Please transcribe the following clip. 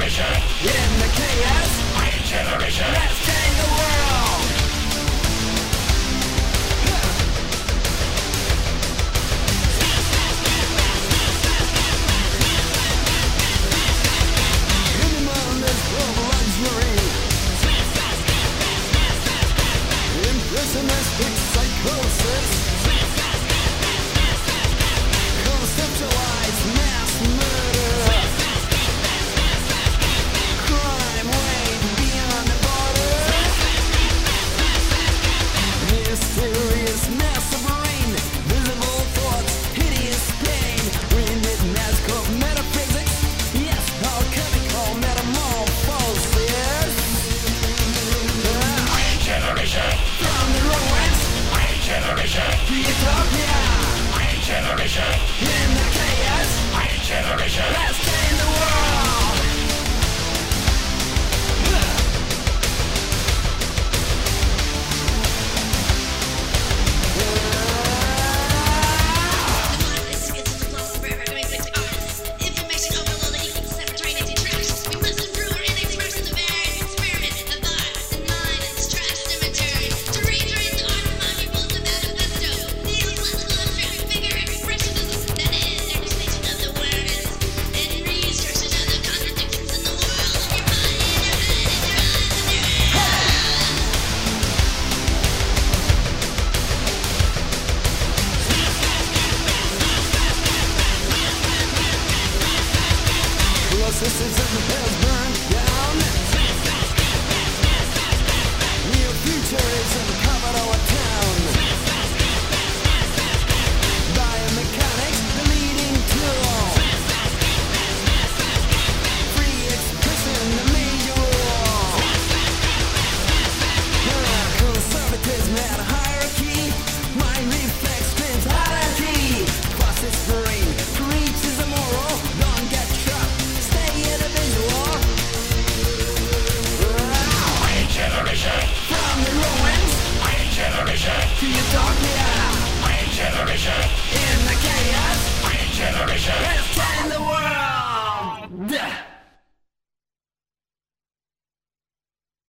generation. In the chaos, my generation. Let's change the world. Animal luxury. Psychosis. Conceptualized. Generation. In the chaos, I generation. Let's Sisters in the bells